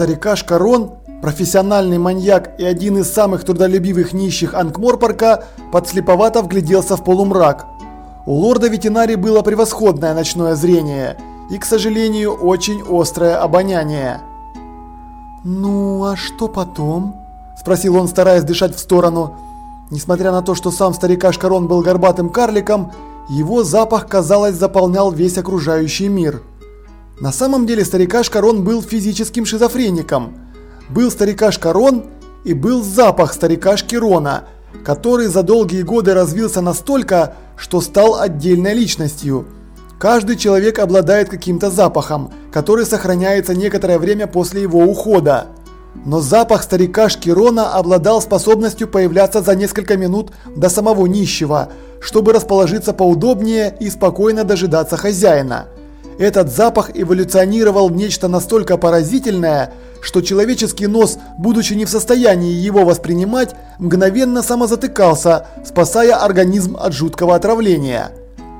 Старикашка Рон, профессиональный маньяк и один из самых трудолюбивых нищих Анкморпорка, подслеповато вгляделся в полумрак. У лорда ветеринарии было превосходное ночное зрение и, к сожалению, очень острое обоняние. «Ну, а что потом?» – спросил он, стараясь дышать в сторону. Несмотря на то, что сам старикашка Рон был горбатым карликом, его запах, казалось, заполнял весь окружающий мир. На самом деле старикашка Рон был физическим шизофреником. Был старикашка Рон и был запах старикашки Рона, который за долгие годы развился настолько, что стал отдельной личностью. Каждый человек обладает каким-то запахом, который сохраняется некоторое время после его ухода. Но запах старикашки Рона обладал способностью появляться за несколько минут до самого нищего, чтобы расположиться поудобнее и спокойно дожидаться хозяина. Этот запах эволюционировал в нечто настолько поразительное, что человеческий нос, будучи не в состоянии его воспринимать, мгновенно самозатыкался, спасая организм от жуткого отравления.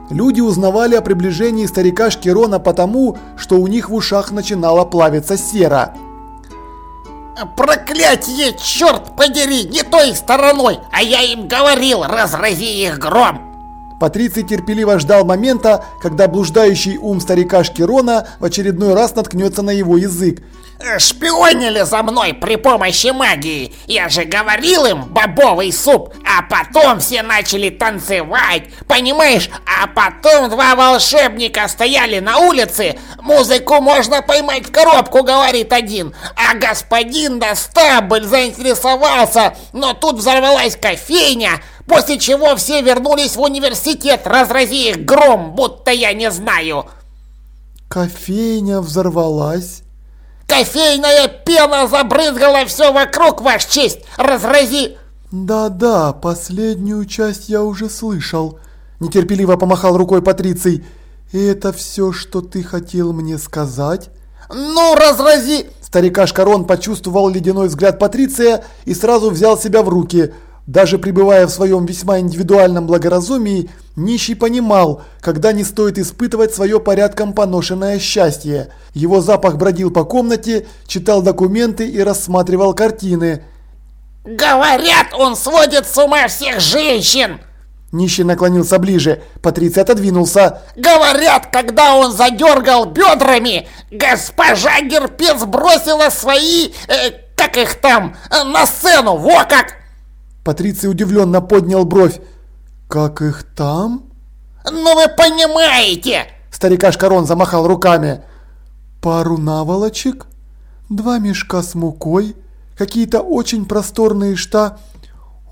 Люди узнавали о приближении старикашки Рона потому, что у них в ушах начинала плавиться сера. «Проклятие, черт подери, не той стороной, а я им говорил, разрази их гром!» Патриций терпеливо ждал момента, когда блуждающий ум старикашки Рона в очередной раз наткнется на его язык. «Шпионили за мной при помощи магии! Я же говорил им, бобовый суп! А потом все начали танцевать, понимаешь? А потом два волшебника стояли на улице, музыку можно поймать в коробку, говорит один, а господин Достабль заинтересовался, но тут взорвалась кофейня, После чего все вернулись в университет, разрази их гром, будто я не знаю. Кофейня взорвалась. Кофейная пена забрызгала все вокруг, ваш честь, разрази... Да-да, последнюю часть я уже слышал. Нетерпеливо помахал рукой Патриций. И это все, что ты хотел мне сказать? Ну, разрази... Старикашка Рон почувствовал ледяной взгляд Патриция и сразу взял себя в руки – даже пребывая в своем весьма индивидуальном благоразумии, нищий понимал, когда не стоит испытывать свое порядком поношенное счастье. Его запах бродил по комнате, читал документы и рассматривал картины. «Говорят, он сводит с ума всех женщин!» Нищий наклонился ближе, Патриций отодвинулся. «Говорят, когда он задергал бедрами, госпожа Герпес бросила свои, э, как их там, на сцену, во как!» Патриций удивленно поднял бровь. «Как их там?» «Ну вы понимаете!» Старикашка Рон замахал руками. «Пару наволочек, два мешка с мукой, какие-то очень просторные шта...»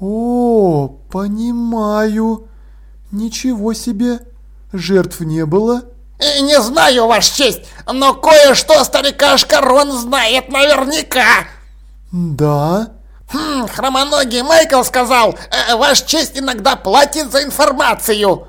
«О, понимаю. Ничего себе. Жертв не было?» «Не знаю, Ваша честь, но кое-что старикашка Рон знает наверняка!» «Да?» Хм, хромоногий Майкл сказал, э, ваш честь иногда платит за информацию.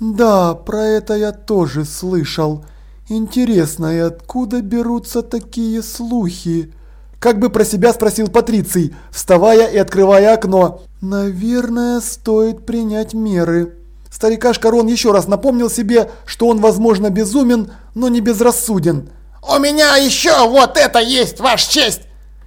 Да, про это я тоже слышал. Интересно, и откуда берутся такие слухи? Как бы про себя спросил Патриций, вставая и открывая окно. Наверное, стоит принять меры. Старикашка Рон еще раз напомнил себе, что он, возможно, безумен, но не безрассуден. «У меня еще вот это есть, ваш честь!»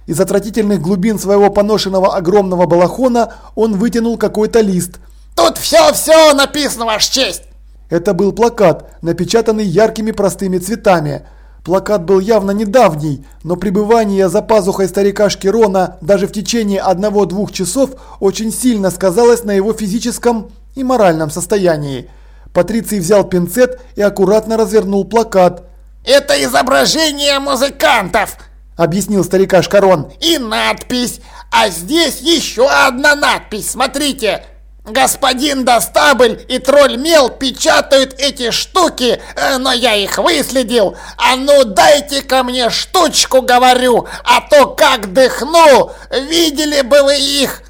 Из отвратительных глубин своего поношенного огромного балахона он вытянул какой-то лист. «Тут все-все написано, Ваша честь!» Это был плакат, напечатанный яркими простыми цветами. Плакат был явно недавний, но пребывание за пазухой старикашки Рона даже в течение одного-двух часов очень сильно сказалось на его физическом и моральном состоянии. Патриций взял пинцет и аккуратно развернул плакат. «Это изображение музыкантов!» Объяснил старикаш Корон. И надпись. А здесь еще одна надпись. Смотрите. Господин Достабль и Тролль Мел печатают эти штуки, э, но я их выследил. А ну дайте ко мне штучку, говорю, а то как дыхну, видели бы вы их.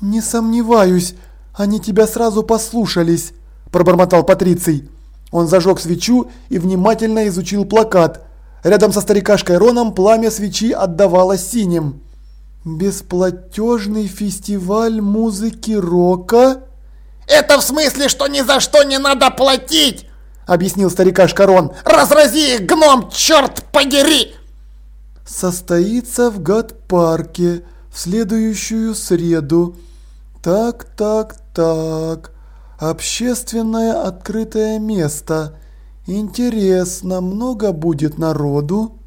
Не сомневаюсь, они тебя сразу послушались, пробормотал Патриций. Он зажег свечу и внимательно изучил плакат. Рядом со старикашкой Роном пламя свечи отдавало синим. «Бесплатежный фестиваль музыки рока?» «Это в смысле, что ни за что не надо платить!» — объяснил старикашка Рон. «Разрази их, гном, черт подери!» состоится в Гад-парке в следующую среду. Так, так, так. Общественное открытое место. Интересно, много будет народу?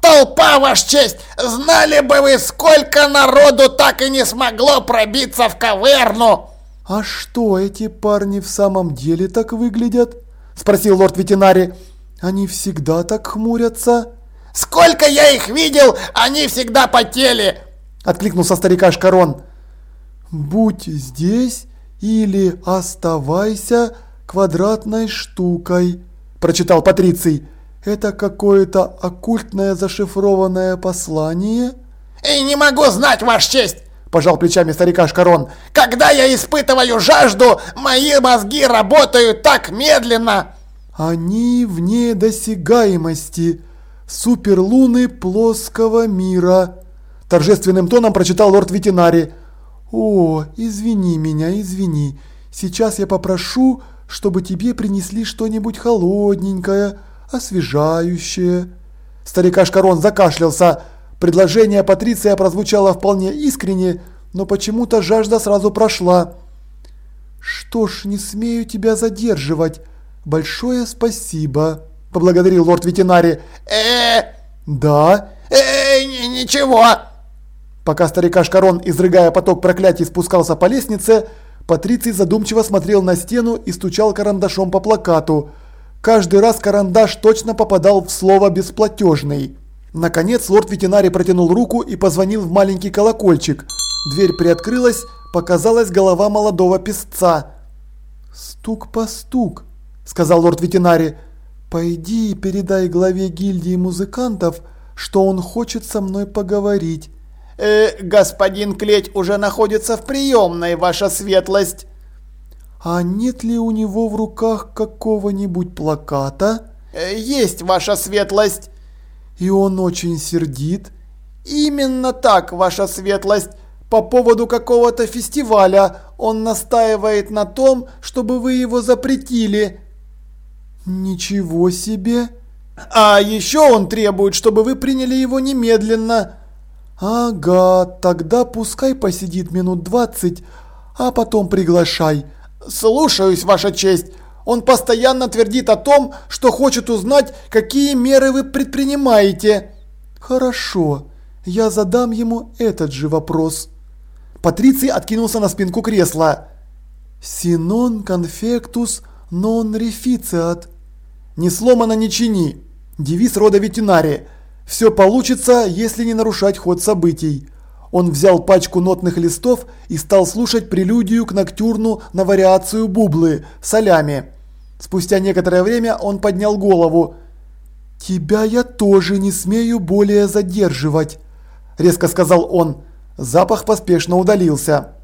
Толпа, ваш честь! Знали бы вы, сколько народу так и не смогло пробиться в каверну! А что, эти парни в самом деле так выглядят? Спросил лорд ветеринари. Они всегда так хмурятся? Сколько я их видел, они всегда потели! Откликнулся старикаш Корон. Будь здесь или оставайся квадратной штукой, прочитал Патриций. Это какое-то оккультное зашифрованное послание? И не могу знать, ваш честь! Пожал плечами старикаш Корон. Когда я испытываю жажду, мои мозги работают так медленно. Они вне досягаемости. Суперлуны плоского мира. Торжественным тоном прочитал лорд Ветинари. «О, извини меня, извини. Сейчас я попрошу, чтобы тебе принесли что-нибудь холодненькое, освежающее». Старикаш Корон закашлялся. Предложение Патриция прозвучало вполне искренне, но почему-то жажда сразу прошла. «Что ж, не смею тебя задерживать. Большое спасибо», – поблагодарил лорд ветеринари. э «Да?» э ничего!» Пока старикаш Корон, изрыгая поток проклятий, спускался по лестнице, Патриций задумчиво смотрел на стену и стучал карандашом по плакату. Каждый раз карандаш точно попадал в слово «бесплатежный». Наконец лорд ветеринарий протянул руку и позвонил в маленький колокольчик. Дверь приоткрылась, показалась голова молодого песца. «Стук по стук», – сказал лорд ветеринарий. «Пойди и передай главе гильдии музыкантов, что он хочет со мной поговорить». Э, господин Клеть уже находится в приемной, ваша светлость. А нет ли у него в руках какого-нибудь плаката? Э, есть, ваша светлость. И он очень сердит? Именно так, ваша светлость. По поводу какого-то фестиваля он настаивает на том, чтобы вы его запретили. Ничего себе! А еще он требует, чтобы вы приняли его немедленно. «Ага, тогда пускай посидит минут двадцать, а потом приглашай». «Слушаюсь, Ваша честь. Он постоянно твердит о том, что хочет узнать, какие меры вы предпринимаете». «Хорошо, я задам ему этот же вопрос». Патриций откинулся на спинку кресла. «Si non confectus, non reficiat». «Не сломано, не чини». Девиз рода Ветинари. Все получится, если не нарушать ход событий. Он взял пачку нотных листов и стал слушать прелюдию к ноктюрну на вариацию Бубблы, солями. Спустя некоторое время он поднял голову. «Тебя я тоже не смею более задерживать», – резко сказал он. Запах поспешно удалился.